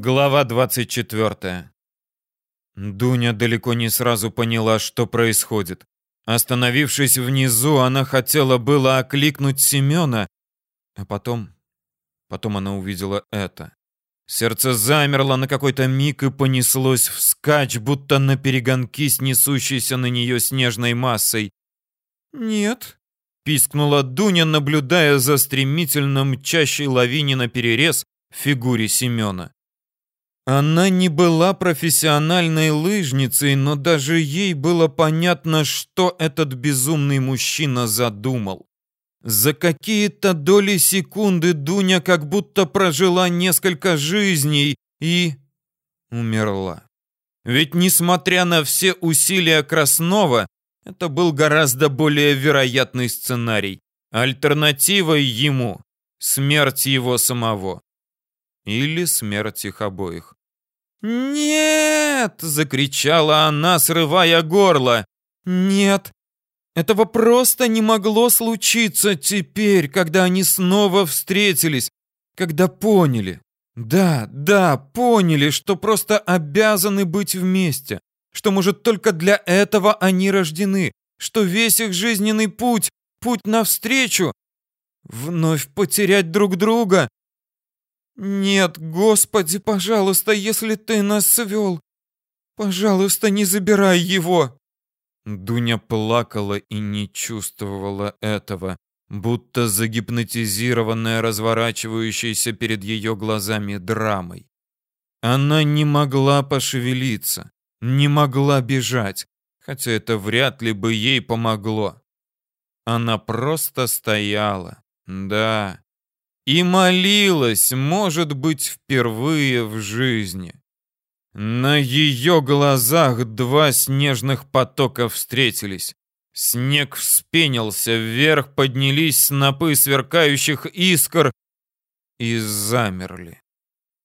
Глава 24. Дуня далеко не сразу поняла, что происходит. Остановившись внизу, она хотела было окликнуть Семена, а потом... Потом она увидела это. Сердце замерло на какой-то миг и понеслось вскачь, будто на перегонки с несущейся на нее снежной массой. «Нет», — пискнула Дуня, наблюдая за стремительно мчащей лавине на перерез фигуре Семена. Она не была профессиональной лыжницей, но даже ей было понятно, что этот безумный мужчина задумал. За какие-то доли секунды Дуня как будто прожила несколько жизней и умерла. Ведь несмотря на все усилия Краснова, это был гораздо более вероятный сценарий. Альтернативой ему — смерть его самого. Или смерть их обоих. «Нет!» — закричала она, срывая горло. «Нет! Этого просто не могло случиться теперь, когда они снова встретились, когда поняли. Да, да, поняли, что просто обязаны быть вместе, что, может, только для этого они рождены, что весь их жизненный путь, путь навстречу, вновь потерять друг друга, «Нет, Господи, пожалуйста, если ты нас свел, пожалуйста, не забирай его!» Дуня плакала и не чувствовала этого, будто загипнотизированная разворачивающейся перед ее глазами драмой. Она не могла пошевелиться, не могла бежать, хотя это вряд ли бы ей помогло. Она просто стояла, да, и молилась, может быть, впервые в жизни. На ее глазах два снежных потока встретились. Снег вспенился, вверх поднялись снопы сверкающих искр и замерли.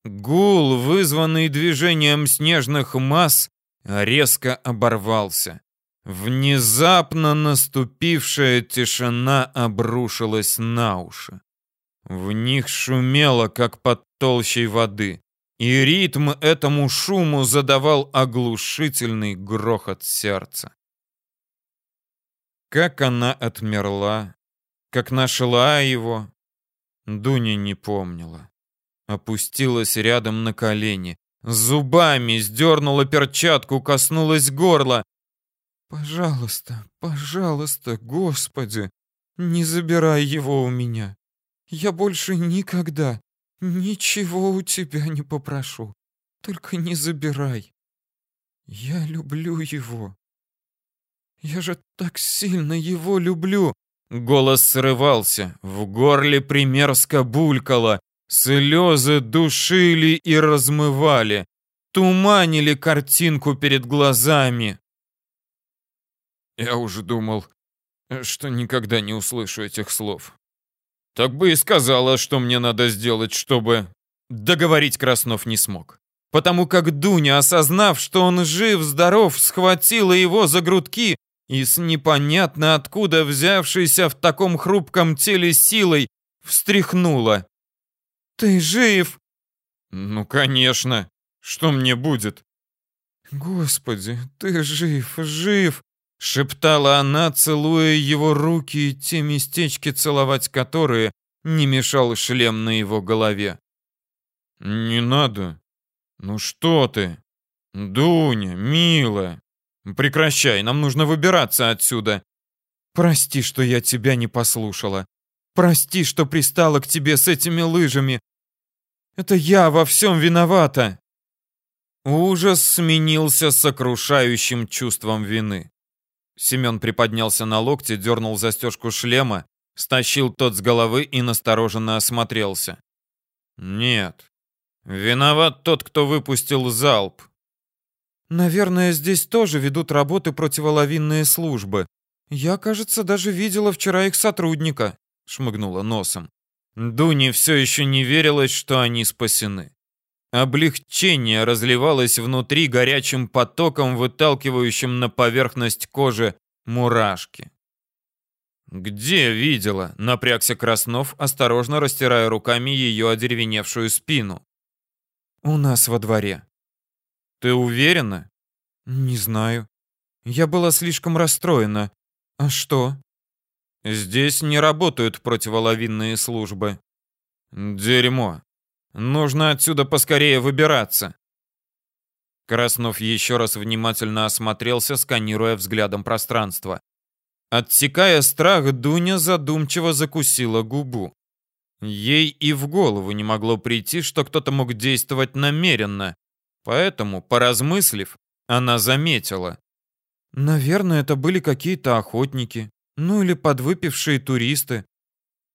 Гул, вызванный движением снежных масс, резко оборвался. Внезапно наступившая тишина обрушилась на уши. В них шумело, как под толщей воды, и ритм этому шуму задавал оглушительный грохот сердца. Как она отмерла, как нашла его, Дуня не помнила. Опустилась рядом на колени, зубами сдернула перчатку, коснулась горла. «Пожалуйста, пожалуйста, Господи, не забирай его у меня. Я больше никогда ничего у тебя не попрошу. Только не забирай. Я люблю его. Я же так сильно его люблю. Голос срывался, в горле примерзко булькало, слезы душили и размывали, туманили картинку перед глазами. Я уже думал, что никогда не услышу этих слов. Так бы и сказала, что мне надо сделать, чтобы... Договорить Краснов не смог. Потому как Дуня, осознав, что он жив-здоров, схватила его за грудки и с непонятно откуда взявшейся в таком хрупком теле силой встряхнула. «Ты жив?» «Ну, конечно. Что мне будет?» «Господи, ты жив, жив!» Шептала она, целуя его руки и те местечки целовать которые не мешал шлем на его голове. Не надо. Ну что ты? Дуня, милая. Прекращай, нам нужно выбираться отсюда. Прости, что я тебя не послушала. Прости, что пристала к тебе с этими лыжами. Это я во всем виновата. Ужас сменился сокрушающим чувством вины. Семен приподнялся на локте, дернул застежку шлема, стащил тот с головы и настороженно осмотрелся. Нет. Виноват тот, кто выпустил залп. Наверное, здесь тоже ведут работы противоловинные службы. Я, кажется, даже видела вчера их сотрудника, шмыгнула носом. Дуне все еще не верилось, что они спасены. Облегчение разливалось внутри горячим потоком, выталкивающим на поверхность кожи мурашки. «Где видела?» — напрягся Краснов, осторожно растирая руками ее одеревеневшую спину. У нас во дворе. Ты уверена? Не знаю. Я была слишком расстроена. А что? Здесь не работают противоловинные службы. Дерьмо. Нужно отсюда поскорее выбираться. Краснов еще раз внимательно осмотрелся, сканируя взглядом пространство. Отсекая страх, Дуня задумчиво закусила губу. Ей и в голову не могло прийти, что кто-то мог действовать намеренно. Поэтому, поразмыслив, она заметила. Наверное, это были какие-то охотники. Ну или подвыпившие туристы.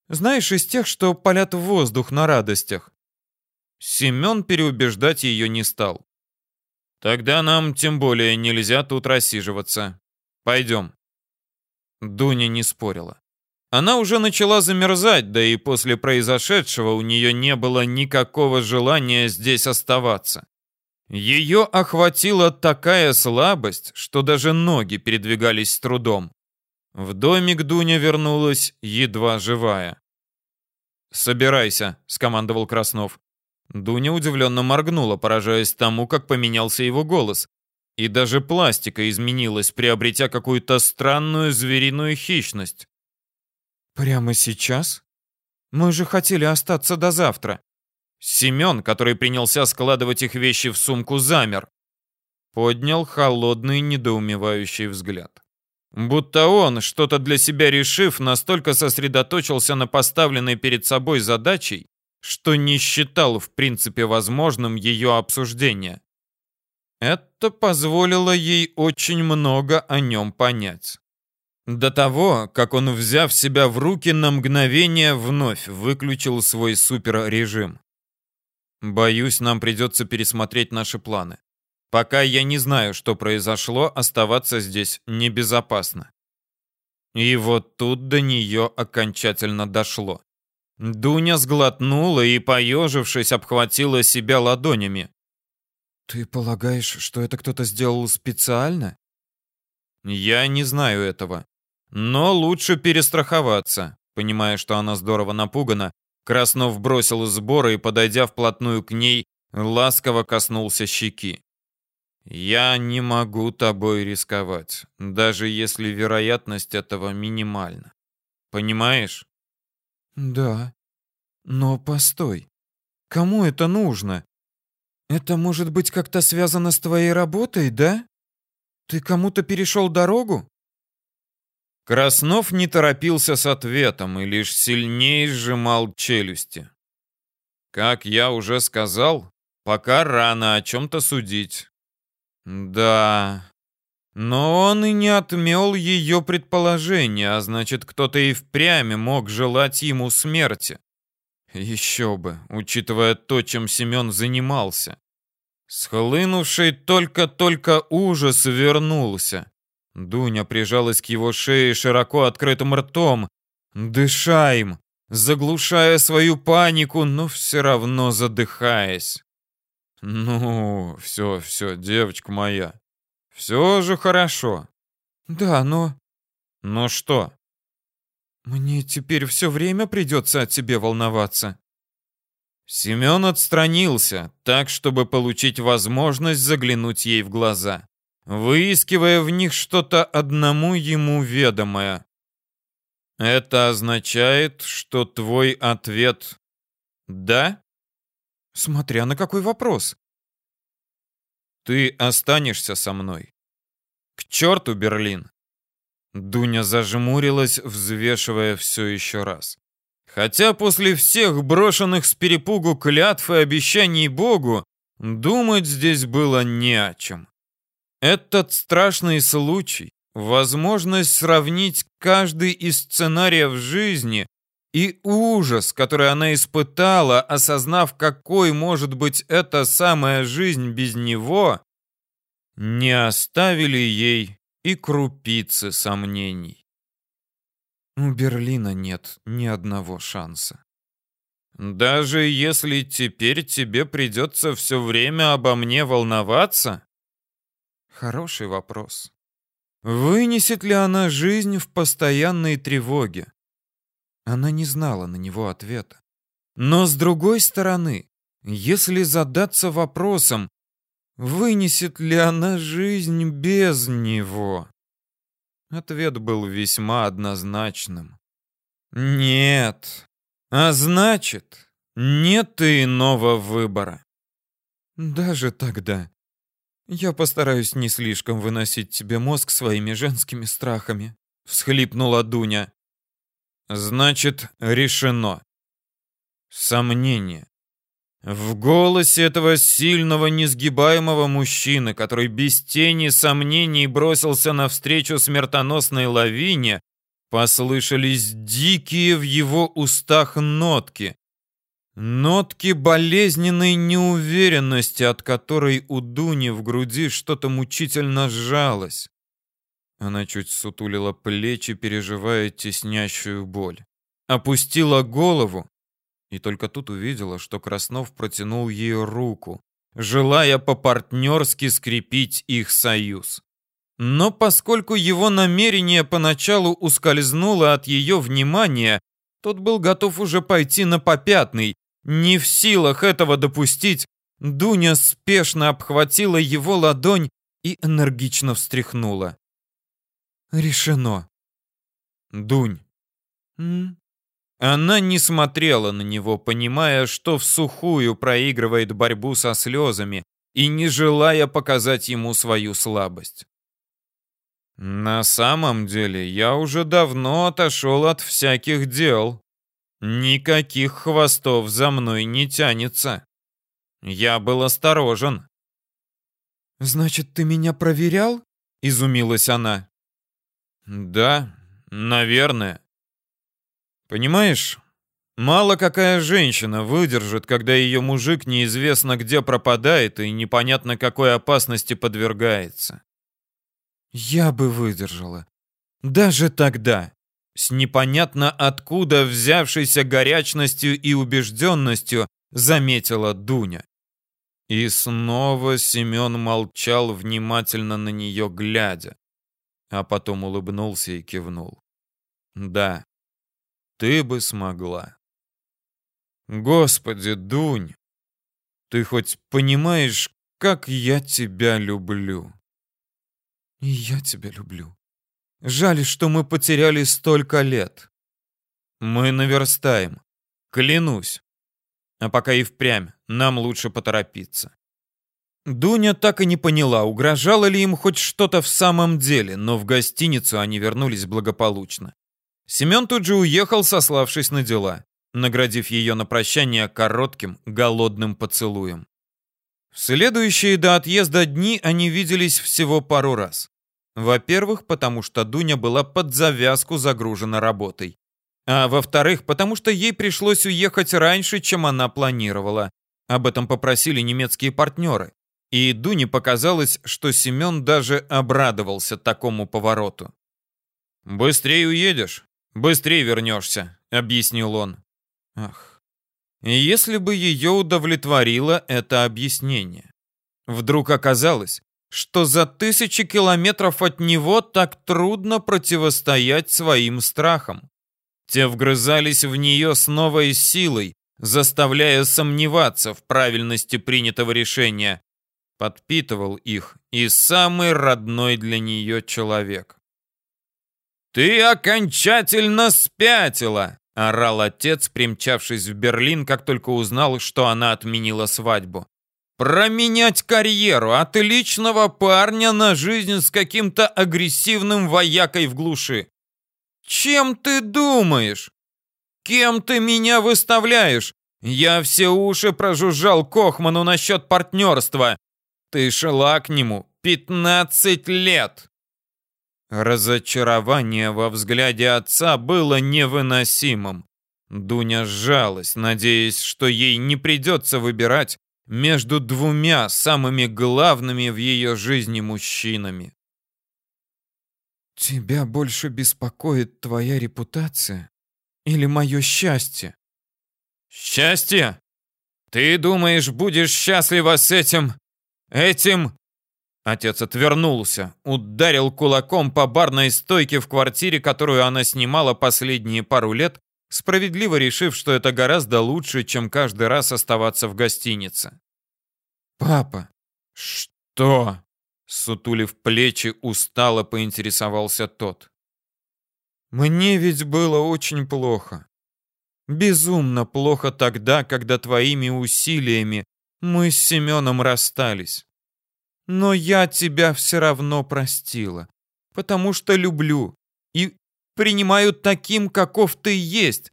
Знаешь, из тех, что палят в воздух на радостях. Семен переубеждать ее не стал. Тогда нам тем более нельзя тут рассиживаться. Пойдем. Дуня не спорила. Она уже начала замерзать, да и после произошедшего у нее не было никакого желания здесь оставаться. Ее охватила такая слабость, что даже ноги передвигались с трудом. В домик Дуня вернулась, едва живая. «Собирайся», — скомандовал Краснов. Дуня удивленно моргнула, поражаясь тому, как поменялся его голос. И даже пластика изменилась, приобретя какую-то странную звериную хищность. «Прямо сейчас? Мы же хотели остаться до завтра». Семен, который принялся складывать их вещи в сумку, замер. Поднял холодный, недоумевающий взгляд. Будто он, что-то для себя решив, настолько сосредоточился на поставленной перед собой задачей, что не считал в принципе возможным ее обсуждение. Это позволило ей очень много о нем понять. До того, как он, взяв себя в руки, на мгновение вновь выключил свой суперрежим. Боюсь, нам придется пересмотреть наши планы. Пока я не знаю, что произошло, оставаться здесь небезопасно. И вот тут до нее окончательно дошло. Дуня сглотнула и, поежившись, обхватила себя ладонями. «Ты полагаешь, что это кто-то сделал специально?» «Я не знаю этого. Но лучше перестраховаться». Понимая, что она здорово напугана, Краснов бросил сборы и, подойдя вплотную к ней, ласково коснулся щеки. «Я не могу тобой рисковать, даже если вероятность этого минимальна. Понимаешь?» «Да. Но постой. Кому это нужно? Это может быть как-то связано с твоей работой, да? Ты кому-то перешел дорогу?» Краснов не торопился с ответом и лишь сильнее сжимал челюсти. «Как я уже сказал, пока рано о чем-то судить. Да. Но он и не отмел ее предположение, а значит, кто-то и впрямь мог желать ему смерти. Еще бы, учитывая то, чем Семен занимался. Схлынувший только-только ужас вернулся. Дуня прижалась к его шее широко открытым ртом, дыша им, заглушая свою панику, но все равно задыхаясь. «Ну, все, все, девочка моя. Все же хорошо». «Да, но...» «Но что?» «Мне теперь все время придется о тебе волноваться». Семен отстранился, так, чтобы получить возможность заглянуть ей в глаза, выискивая в них что-то одному ему ведомое. «Это означает, что твой ответ «да»?» Смотря на какой вопрос. Ты останешься со мной. К черту Берлин. Дуня зажмурилась, взвешивая все еще раз. Хотя после всех брошенных с перепугу клятв и обещаний Богу, думать здесь было не о чем. Этот страшный случай, возможность сравнить каждый из сценариев жизни, и ужас, который она испытала, осознав, какой может быть эта самая жизнь без него, не оставили ей и крупицы сомнений. У Берлина нет ни одного шанса. Даже если теперь тебе придется все время обо мне волноваться? Хороший вопрос. Вынесет ли она жизнь в постоянной тревоге? Она не знала на него ответа. Но с другой стороны, если задаться вопросом, вынесет ли она жизнь без него? Ответ был весьма однозначным. Нет. А значит, нет и иного выбора. Даже тогда я постараюсь не слишком выносить тебе мозг своими женскими страхами, всхлипнула Дуня. Значит, решено. Сомнение. В голосе этого сильного, несгибаемого мужчины, который без тени сомнений бросился навстречу смертоносной лавине, послышались дикие в его устах нотки. Нотки болезненной неуверенности, от которой у Дуни в груди что-то мучительно сжалось. Она чуть сутулила плечи, переживая теснящую боль. Опустила голову и только тут увидела, что Краснов протянул ей руку, желая по-партнерски скрепить их союз. Но поскольку его намерение поначалу ускользнуло от ее внимания, тот был готов уже пойти на попятный. Не в силах этого допустить, Дуня спешно обхватила его ладонь и энергично встряхнула. «Решено». «Дунь». «М? Она не смотрела на него, понимая, что в сухую проигрывает борьбу со слезами и не желая показать ему свою слабость. На самом деле, я уже давно отошел от всяких дел. Никаких хвостов за мной не тянется. Я был осторожен. Значит, ты меня проверял? изумилась она. Да, наверное. Понимаешь, мало какая женщина выдержит, когда ее мужик неизвестно где пропадает и непонятно какой опасности подвергается. Я бы выдержала. Даже тогда, с непонятно откуда взявшейся горячностью и убежденностью, заметила Дуня. И снова Семен молчал, внимательно на нее глядя, а потом улыбнулся и кивнул. Да, ты бы смогла. Господи, Дунь, ты хоть понимаешь, как я тебя люблю? И я тебя люблю. Жаль, что мы потеряли столько лет. Мы наверстаем. Клянусь. А пока и впрямь, нам лучше поторопиться. Дуня так и не поняла, угрожало ли им хоть что-то в самом деле, но в гостиницу они вернулись благополучно. Семен тут же уехал, сославшись на дела, наградив ее на прощание коротким, голодным поцелуем. В следующие до отъезда дни они виделись всего пару раз. Во-первых, потому что Дуня была под завязку загружена работой. А во-вторых, потому что ей пришлось уехать раньше, чем она планировала. Об этом попросили немецкие партнеры. И Дуне показалось, что Семен даже обрадовался такому повороту. «Быстрее уедешь?» «Быстрее вернешься», — объяснил он. Ах, если бы ее удовлетворило это объяснение. Вдруг оказалось, что за тысячи километров от него так трудно противостоять своим страхам. Те вгрызались в нее с новой силой, заставляя сомневаться в правильности принятого решения. Подпитывал их и самый родной для нее человек. «Ты окончательно спятила!» — орал отец, примчавшись в Берлин, как только узнал, что она отменила свадьбу. «Променять карьеру от личного парня на жизнь с каким-то агрессивным воякой в глуши! Чем ты думаешь? Кем ты меня выставляешь? Я все уши прожужжал Кохману насчет партнерства. Ты шла к нему 15 лет!» Разочарование во взгляде отца было невыносимым. Дуня сжалась, надеясь, что ей не придется выбирать между двумя самыми главными в ее жизни мужчинами. «Тебя больше беспокоит твоя репутация или мое счастье?» «Счастье? Ты думаешь, будешь счастлива с этим... этим...» Отец отвернулся, ударил кулаком по барной стойке в квартире, которую она снимала последние пару лет, справедливо решив, что это гораздо лучше, чем каждый раз оставаться в гостинице. «Папа!» «Что?» Сутулив плечи, устало поинтересовался тот. «Мне ведь было очень плохо. Безумно плохо тогда, когда твоими усилиями мы с Семеном расстались. Но я тебя все равно простила, потому что люблю и принимаю таким, каков ты есть.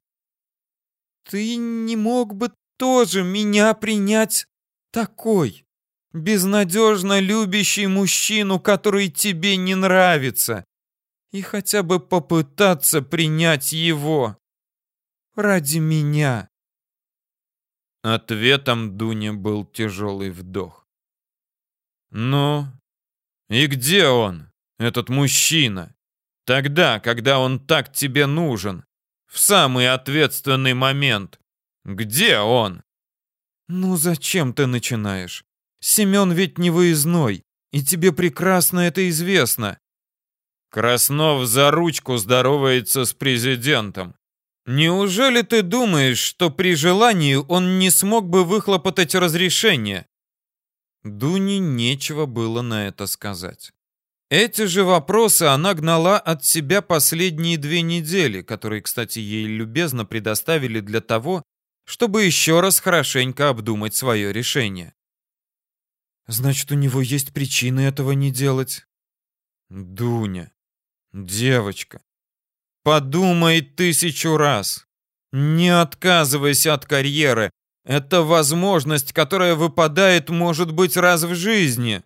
Ты не мог бы тоже меня принять такой, безнадежно любящий мужчину, который тебе не нравится, и хотя бы попытаться принять его ради меня. Ответом Дуне был тяжелый вдох. «Ну, и где он, этот мужчина? Тогда, когда он так тебе нужен, в самый ответственный момент. Где он?» «Ну зачем ты начинаешь? Семен ведь не выездной, и тебе прекрасно это известно». Краснов за ручку здоровается с президентом. Неужели ты думаешь, что при желании он не смог бы выхлопотать разрешение? Дуне нечего было на это сказать. Эти же вопросы она гнала от себя последние две недели, которые, кстати, ей любезно предоставили для того, чтобы еще раз хорошенько обдумать свое решение. Значит, у него есть причины этого не делать? Дуня, девочка, Подумай тысячу раз. Не отказывайся от карьеры. Это возможность, которая выпадает, может быть, раз в жизни.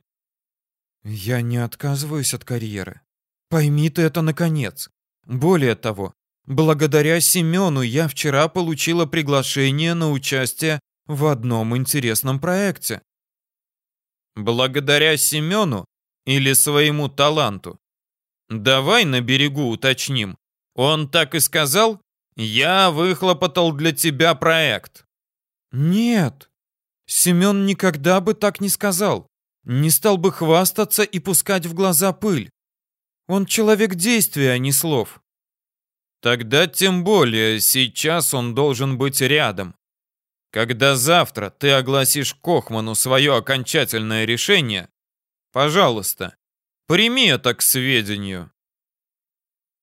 Я не отказываюсь от карьеры. Пойми ты это наконец. Более того, благодаря Семену я вчера получила приглашение на участие в одном интересном проекте. Благодаря Семену или своему таланту? Давай на берегу уточним. Он так и сказал? Я выхлопотал для тебя проект. Нет. Семен никогда бы так не сказал. Не стал бы хвастаться и пускать в глаза пыль. Он человек действия, а не слов. Тогда тем более сейчас он должен быть рядом. Когда завтра ты огласишь Кохману свое окончательное решение, пожалуйста, прими это к сведению.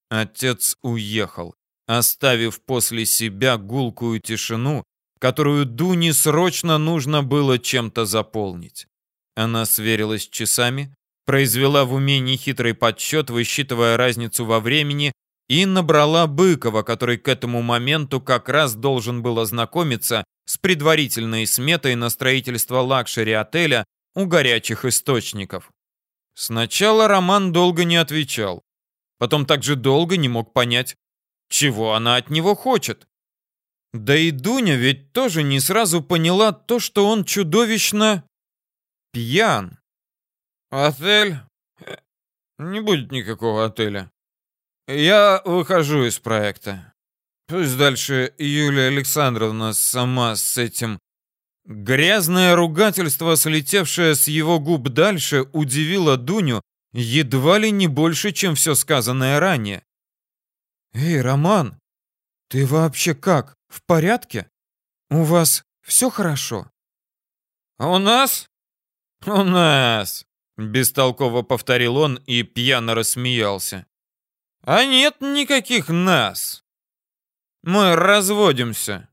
Отец уехал, оставив после себя гулкую тишину, которую Дуне срочно нужно было чем-то заполнить. Она сверилась часами, произвела в уме нехитрый подсчет, высчитывая разницу во времени, и набрала Быкова, который к этому моменту как раз должен был ознакомиться с предварительной сметой на строительство лакшери-отеля у горячих источников. Сначала Роман долго не отвечал. Потом так же долго не мог понять, чего она от него хочет. Да и Дуня ведь тоже не сразу поняла то, что он чудовищно пьян. Отель? Не будет никакого отеля. Я выхожу из проекта. Пусть дальше Юлия Александровна сама с этим... Грязное ругательство, слетевшее с его губ дальше, удивило Дуню едва ли не больше, чем все сказанное ранее. «Эй, Роман, ты вообще как, в порядке? У вас все хорошо?» «У нас? У нас!» — бестолково повторил он и пьяно рассмеялся. «А нет никаких нас. Мы разводимся.